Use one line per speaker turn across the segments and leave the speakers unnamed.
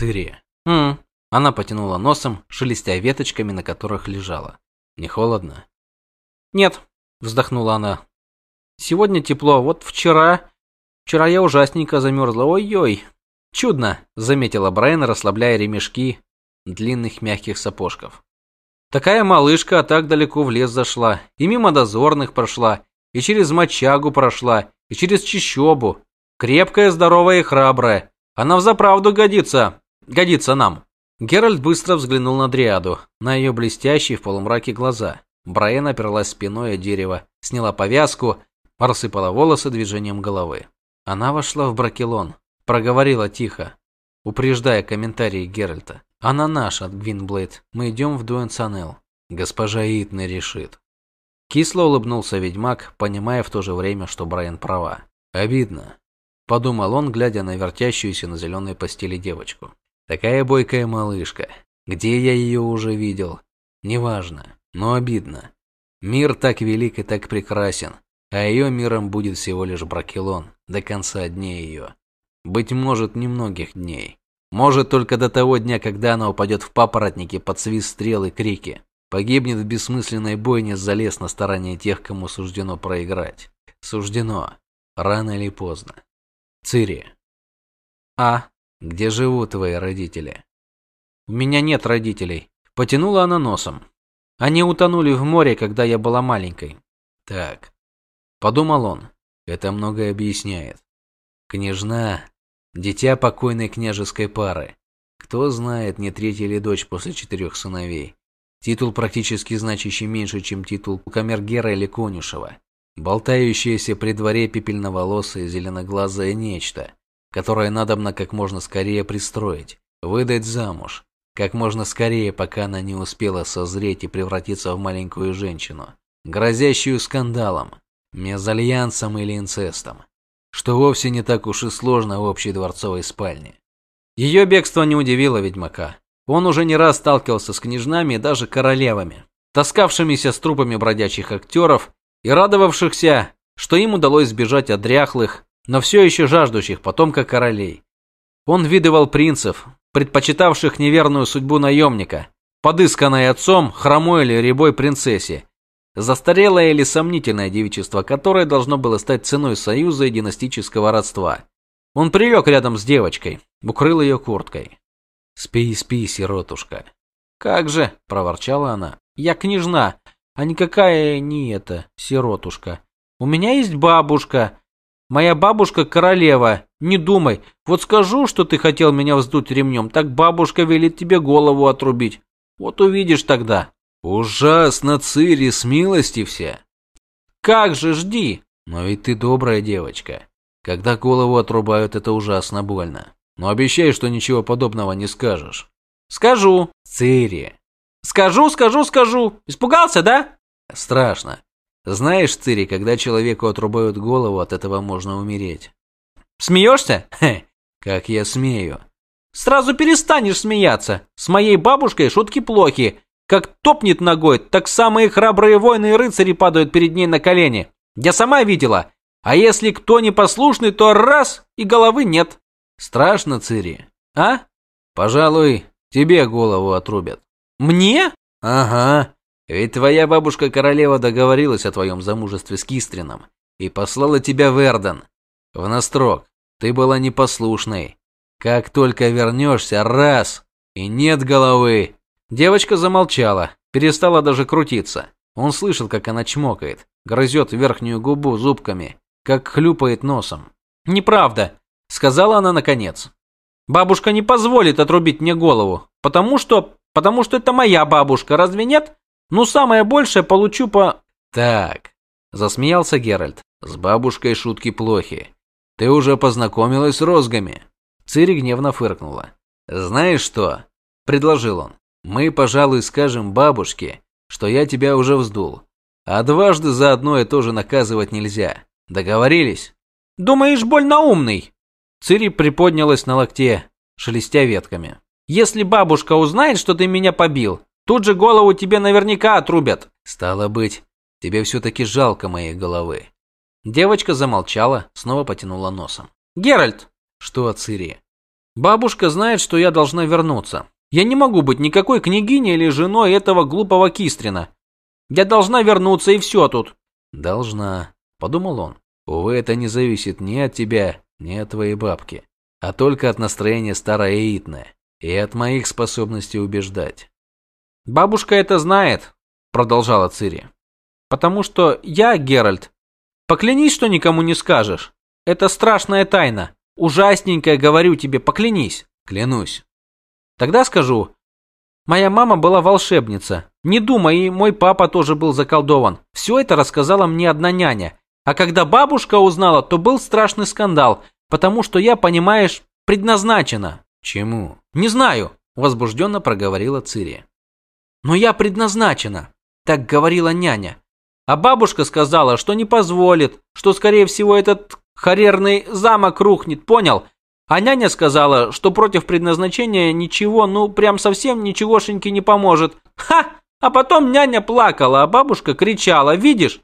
Цири. Хм. Она потянула носом, шелестя веточками, на которых лежала. Не холодно?
Нет, вздохнула она. Сегодня тепло, вот вчера... Вчера я ужасненько замерзла. Ой-ой. Чудно, заметила Брайан, расслабляя ремешки длинных мягких сапожков. Такая малышка, а так далеко в лес зашла, и мимо дозорных прошла, и через мочагу прошла, и через чищобу. Крепкая, здоровая и храбрая. Она взаправду годится. Годится нам. Геральт быстро взглянул на Дриаду, на ее блестящие в полумраке глаза. Брайан оперлась спиной о дерево, сняла повязку, рассыпала волосы движением головы. Она вошла в бракелон, проговорила тихо, упреждая комментарии Геральта. Она наша, Гвинблейд. Мы идем в Дуэнсанел. Госпожа Итна решит. Кисло улыбнулся ведьмак, понимая в то же время, что Брайан права. Обидно, подумал он, глядя на вертящуюся на зеленой постели девочку. Такая бойкая малышка. Где я ее уже видел? Неважно, но обидно. Мир так велик и так прекрасен, а ее миром будет всего лишь Бракелон до конца дней ее. Быть может, немногих дней. Может, только до того дня, когда она упадет в папоротники под свист стрел и крики. Погибнет в бессмысленной бойне за лес на стороне тех, кому суждено проиграть. Суждено. Рано или поздно. Цири. А, где живут твои родители? У меня нет родителей. Потянула она носом. Они утонули в море, когда я была маленькой. Так. Подумал он. Это многое объясняет. Княжна Дитя покойной княжеской пары. Кто знает, не третья ли дочь после четырех сыновей. Титул практически значащий меньше, чем титул камергера или конюшева. Болтающееся при дворе пепельноволосое зеленоглазое нечто, которое надобно как можно скорее пристроить, выдать замуж, как можно скорее, пока она не успела созреть и превратиться в маленькую женщину, грозящую скандалом, мезальянсом или инцестом что вовсе не так уж и сложно в общей дворцовой спальне. Ее бегство не удивило ведьмака. Он уже не раз сталкивался с княжнами и даже королевами, таскавшимися с трупами бродячих актеров и радовавшихся, что им удалось сбежать от дряхлых, но все еще жаждущих потомка королей. Он видывал принцев, предпочитавших неверную судьбу наемника, подысканной отцом хромой или рябой принцессе, Застарелое или сомнительное девичество, которое должно было стать ценой союза и династического родства. Он прилег рядом с девочкой, укрыл ее курткой. «Спи, спи, сиротушка». «Как же», – проворчала она, – «я княжна, а никакая не эта, сиротушка. У меня есть бабушка. Моя бабушка королева. Не думай, вот скажу, что ты хотел меня вздуть ремнем, так бабушка велит тебе голову отрубить. Вот увидишь тогда». Ужасно, Цири, с милости вся. Как же, жди. Но ведь ты добрая девочка. Когда голову отрубают, это ужасно больно. Но обещай, что ничего подобного не скажешь. Скажу. Цири. Скажу, скажу, скажу. Испугался, да? Страшно. Знаешь, Цири, когда человеку отрубают голову, от этого можно умереть. Смеешься? Хе, как я смею. Сразу перестанешь смеяться. С моей бабушкой шутки плохи. Как топнет ногой, так самые храбрые воины и рыцари падают перед ней на колени. Я сама видела. А если кто непослушный, то раз и головы нет. Страшно, Цири. А? Пожалуй, тебе голову отрубят. Мне? Ага. Ведь твоя бабушка-королева договорилась о твоем замужестве с Кистрином и послала тебя в Эрден. В Настрок. Ты была непослушной. Как только вернешься, раз, и нет головы. Девочка замолчала, перестала даже крутиться. Он слышал, как она чмокает, грызет верхнюю губу зубками, как хлюпает носом. «Неправда», — сказала она наконец. «Бабушка не позволит отрубить мне голову, потому что... потому что это моя бабушка, разве нет? Ну, самое большее получу по...» «Так», — засмеялся Геральт, — «с бабушкой шутки плохи. Ты уже познакомилась с розгами?» Цири гневно фыркнула. «Знаешь что?» – предложил он. Мы, пожалуй, скажем бабушке, что я тебя уже вздул. А дважды за одно и то же наказывать нельзя. Договорились? Думаешь, больно умный? Цири приподнялась на локте, шелестя ветками. Если бабушка узнает, что ты меня побил, тут же голову тебе наверняка отрубят. Стало быть, тебе все-таки жалко моей головы. Девочка замолчала, снова потянула носом. Геральт! Что, Цири? Бабушка знает, что я должна вернуться. Я не могу быть никакой княгиней или женой этого глупого Кистрина. Я должна вернуться и все тут.
Должна, подумал он. Увы, это не зависит ни от тебя, ни от твоей бабки, а только от настроения старой Эйтны и от моих способностей убеждать.
Бабушка это знает, продолжала Цири. Потому что я, Геральт, поклянись, что никому не скажешь. Это страшная тайна. Ужасненькая, говорю тебе, поклянись.
Клянусь.
Тогда скажу. Моя мама была волшебница. Не думай, и мой папа тоже был заколдован. Все это рассказала мне одна няня. А когда бабушка узнала, то был страшный скандал, потому что я, понимаешь, предназначена.
Чему?
Не знаю, возбужденно проговорила Цири. Но я предназначена, так говорила няня. А бабушка сказала, что не позволит, что скорее всего этот Харерный замок рухнет, понял? А няня сказала, что против предназначения ничего, ну прям совсем ничегошеньки не поможет. Ха! А потом няня плакала, а бабушка кричала, видишь?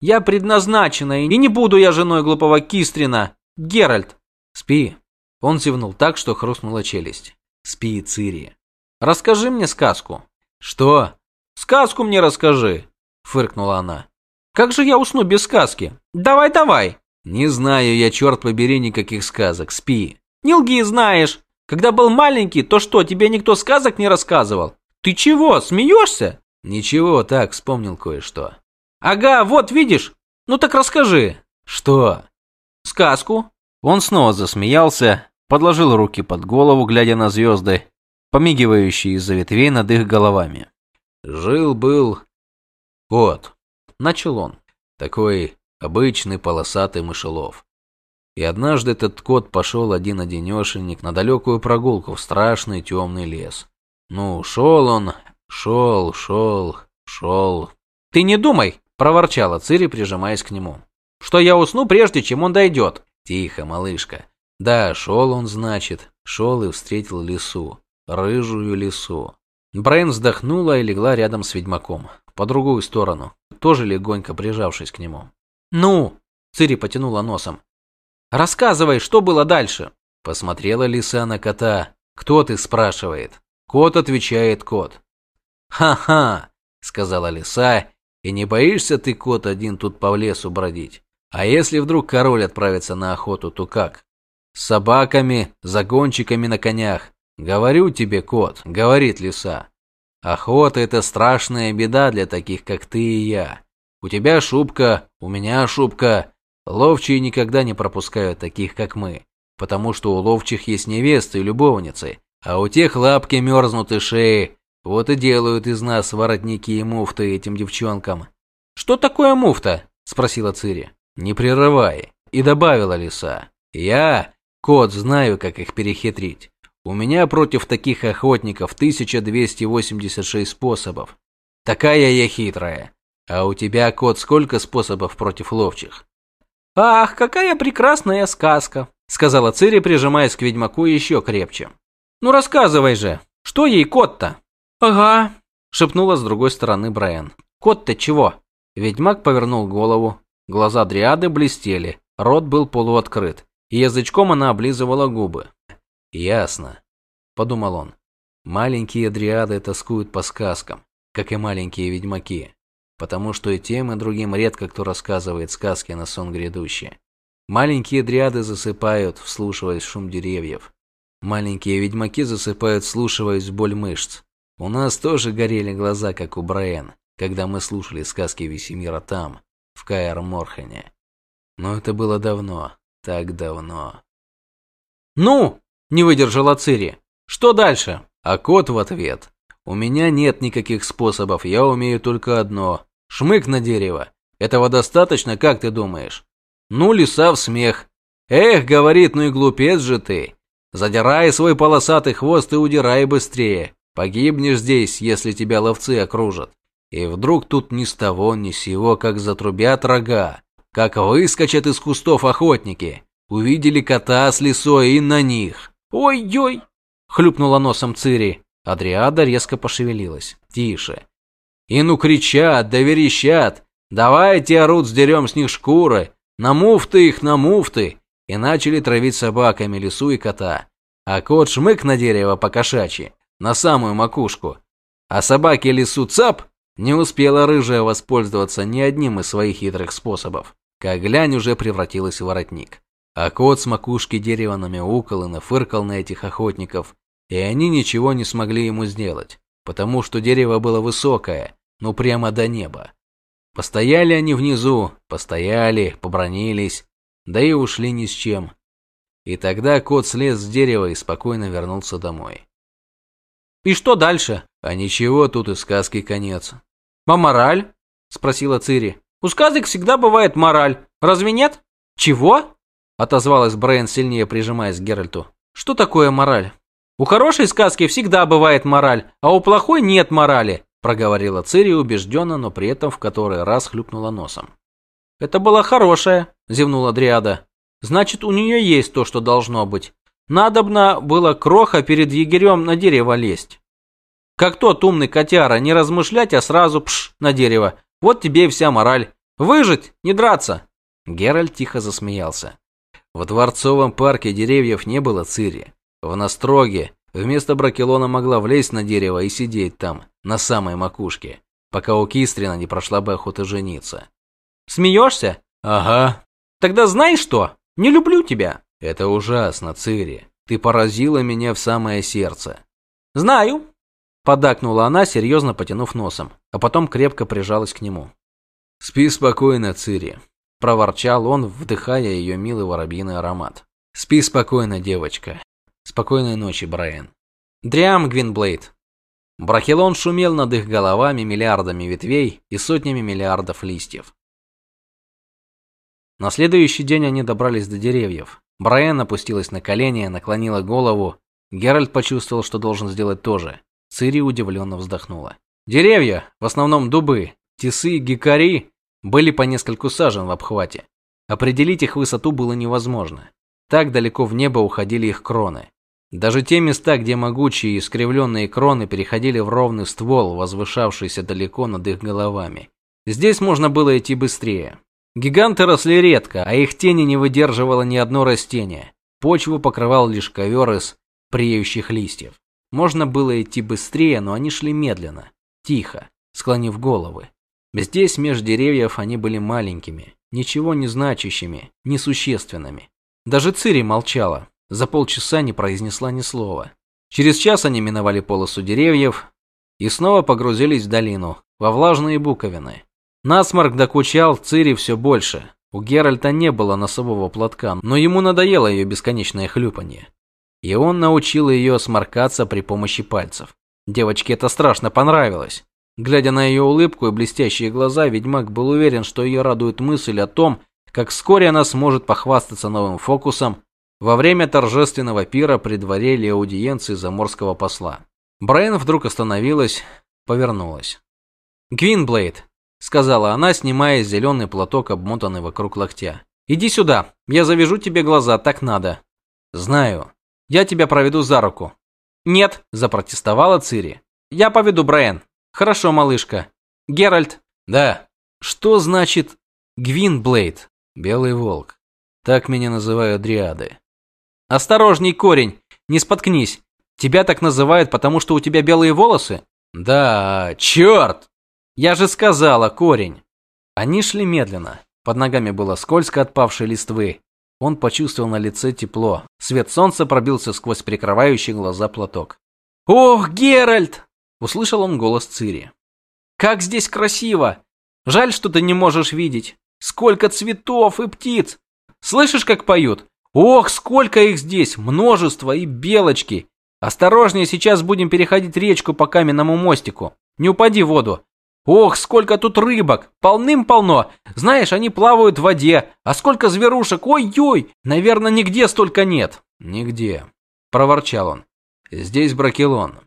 Я предназначена, и не буду я женой глупого Кистрина. Геральт.
Спи. Он зевнул так, что хрустнула челюсть. Спи, Цири.
Расскажи мне сказку.
Что?
Сказку мне расскажи, фыркнула она. Как же я усну без сказки? Давай, давай.
Не знаю я, черт побери, никаких сказок. Спи.
Не лги, знаешь. Когда был маленький, то что, тебе никто сказок не рассказывал? Ты чего, смеешься?
Ничего, так, вспомнил кое-что.
Ага, вот видишь. Ну так расскажи.
Что?
Сказку.
Он снова засмеялся, подложил руки под голову, глядя на звезды, помигивающие из-за ветвей над их головами. Жил-был кот, начал он, такой обычный полосатый мышелов. И однажды этот кот пошел один-одинешенек на далекую прогулку в страшный темный лес. Ну, шел он, шел, шел, шел.
«Ты не думай!» – проворчала Цири, прижимаясь к нему. «Что я усну, прежде чем он дойдет!»
«Тихо, малышка. Да, шел он, значит, шел и встретил лису, рыжую лису».
Брайан вздохнула и легла рядом с ведьмаком, по другую сторону, тоже легонько прижавшись к нему. «Ну?» – Цири потянула носом. «Рассказывай, что было дальше?»
Посмотрела лиса на кота. «Кто ты?» – спрашивает. Кот отвечает кот. «Ха-ха!» – сказала лиса. «И не боишься ты, кот, один тут по лесу бродить? А если вдруг король отправится на охоту, то как? С собаками, загончиками на конях. Говорю тебе, кот, говорит лиса. Охота – это страшная беда для таких, как ты и я. У тебя шубка, у меня шубка. Ловчие никогда не пропускают таких, как мы, потому что у ловчих есть невесты и любовницы, а у тех лапки мерзнут и шеи. Вот и делают из нас воротники и муфты этим девчонкам.
Что такое муфта? спросила Цири.
Не прерывай. И добавила лиса. Я, кот, знаю, как их перехитрить. У меня против таких охотников 1286 способов. Такая я хитрая. А у тебя, кот, сколько способов против ловчих?
Ах, какая прекрасная сказка, сказала Цири, прижимаясь к ведьмаку еще крепче. Ну рассказывай же, что ей кот-то? Ага, шепнула с другой стороны Брайан. Кот-то чего? Ведьмак повернул голову. Глаза дриады блестели, рот был полуоткрыт, и язычком она облизывала губы.
Ясно, подумал он. Маленькие дриады тоскуют по сказкам, как и маленькие ведьмаки потому что и тем, и другим редко кто рассказывает сказки на сон грядущий. Маленькие дриады засыпают, вслушиваясь шум деревьев. Маленькие ведьмаки засыпают, вслушиваясь боль мышц. У нас тоже горели глаза, как у Брайан, когда мы слушали сказки Весемира там, в Каэр-Морхене. Но это было давно, так давно.
«Ну!» – не выдержала Цири. «Что дальше?»
А кот в ответ. «У меня нет никаких способов, я умею только одно Шмык на дерево. Этого достаточно, как ты думаешь? Ну, лиса в смех. Эх, говорит, ну и глупец же ты. Задирай свой полосатый хвост и удирай быстрее. Погибнешь здесь, если тебя ловцы окружат. И вдруг тут ни с того, ни с сего, как затрубят рога, как выскочат из кустов охотники. Увидели кота с лисой и на них.
«Ой-ой!» – хлюпнула носом Цири.
Адриада резко пошевелилась. «Тише. И ну кричат, да верещат. Давайте, орут, сдерем с них шкуры. На муфты их, на муфты. И начали травить собаками лису и кота. а кот шмык на дерево по кошачьи, на самую макушку. А собаке лесу цап не успела рыжая воспользоваться ни одним из своих хитрых способов. Как глянь уже превратилась в воротник. А кот с макушки дерева намяукал и нафыркал на этих охотников, и они ничего не смогли ему сделать, потому что дерево было высокое, ну прямо до неба. Постояли они внизу, постояли, побронились, да и ушли ни с чем. И тогда кот слез с дерева и спокойно вернулся домой.
«И что дальше?»
«А ничего, тут и сказки конец».
«А мораль?» – спросила Цири. «У сказок всегда бывает мораль, разве нет?» «Чего?» – отозвалась Брейн, сильнее прижимаясь к Геральту. «Что такое мораль?» «У хорошей сказки всегда бывает мораль, а у плохой нет морали», – проговорила Цири убежденно, но при этом в который раз хлюпнула носом. «Это была хорошая», – зевнула Дриада. «Значит, у нее есть то, что должно быть. Надобно было кроха перед егерем на дерево лезть. Как тот умный котяра, не размышлять, а сразу пш на дерево. Вот тебе и вся мораль. Выжить, не драться.
Геральт тихо засмеялся. В дворцовом парке деревьев не было цири. В Настроге вместо Бракелона могла влезть на дерево и сидеть там, на самой макушке, пока у Кистрина не прошла бы охота жениться.
Смеешься?
Ага.
Тогда знаешь что? Не люблю тебя.
Это ужасно, Цири. Ты поразила меня в самое сердце.
Знаю, Подакнула она, серьезно потянув носом, а потом крепко прижалась к нему.
«Спи спокойно, Цири», – проворчал он, вдыхая ее милый воробьиный аромат. «Спи спокойно, девочка. Спокойной ночи, Брайан».
Дриам Гвинблейд. Брахилон шумел над их головами миллиардами ветвей и сотнями миллиардов листьев. На следующий день они добрались до деревьев. Брайан опустилась на колени, наклонила голову. Геральт почувствовал, что должен сделать то же. Цири удивленно вздохнула. Деревья, в основном дубы, тисы, гикари, были по нескольку сажен в обхвате. Определить их высоту было невозможно. Так далеко в небо уходили их кроны. Даже те места, где могучие искривленные кроны переходили в ровный ствол, возвышавшийся далеко над их головами. Здесь можно было идти быстрее. Гиганты росли редко, а их тени не выдерживало ни одно растение. Почву покрывал лишь ковер из преющих листьев. Можно было идти быстрее, но они шли медленно, тихо, склонив головы. Здесь меж деревьев они были маленькими, ничего не значащими, несущественными. Даже Цири молчала, за полчаса не произнесла ни слова. Через час они миновали полосу деревьев и снова погрузились в долину, во влажные буковины. Насморк докучал Цири все больше. У Геральта не было носового платка, но ему надоело ее бесконечное хлюпанье. И он научил ее сморкаться при помощи пальцев. Девочке это страшно понравилось. Глядя на ее улыбку и блестящие глаза, ведьмак был уверен, что ее радует мысль о том, как вскоре она сможет похвастаться новым фокусом во время торжественного пира при дворе или аудиенции заморского посла. Брайан вдруг остановилась, повернулась. «Гвинблейд», — сказала она, снимая зеленый платок, обмотанный вокруг локтя. «Иди сюда, я завяжу тебе глаза, так надо». «Знаю», я тебя проведу за руку. Нет, запротестовала Цири. Я поведу Брайан. Хорошо, малышка. Геральт.
Да.
Что значит Гвинблейд?
Белый волк. Так меня называют дриады.
Осторожней, корень, не споткнись. Тебя так называют, потому что у тебя белые волосы?
Да, черт!
Я же сказала, корень. Они шли медленно. Под ногами было скользко от павшей листвы. Он почувствовал на лице тепло. Свет солнца пробился сквозь прикрывающий глаза платок. «Ох, Геральт!» – услышал он голос Цири. «Как здесь красиво! Жаль, что ты не можешь видеть. Сколько цветов и птиц! Слышишь, как поют? Ох, сколько их здесь! Множество и белочки! Осторожнее, сейчас будем переходить речку по каменному мостику. Не упади в воду. Ох, сколько тут рыбок! Полным-полно! Знаешь, они плавают в воде. А сколько зверушек! Ой-ой! Наверное, нигде столько нет.
Нигде. Проворчал он. Здесь Бракелон.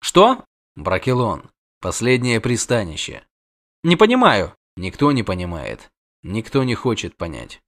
Что?
Бракелон. Последнее пристанище.
Не понимаю.
Никто не понимает. Никто не хочет понять.